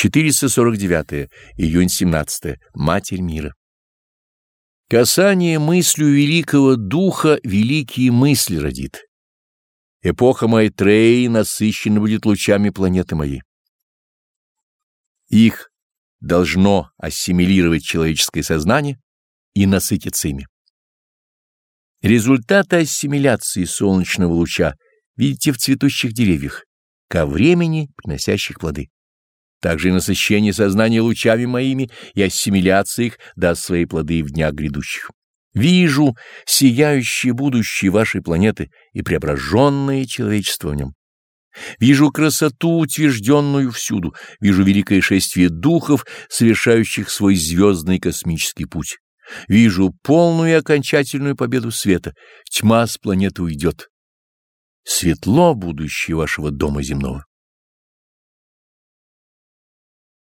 449. Июнь 17. Матерь мира. Касание мыслью великого духа великие мысли родит. Эпоха Майтреи насыщена будет лучами планеты моей. Их должно ассимилировать человеческое сознание и насытиться ими. Результаты ассимиляции солнечного луча видите в цветущих деревьях, ко времени приносящих плоды. Также и насыщение сознания лучами моими и ассимиляция их даст свои плоды в днях грядущих. Вижу сияющее будущее вашей планеты и преображенное человечество в нем. Вижу красоту, утвержденную всюду, вижу великое шествие духов, совершающих свой звездный космический путь. Вижу полную и окончательную победу света. Тьма с планеты уйдет. Светло будущее вашего дома земного.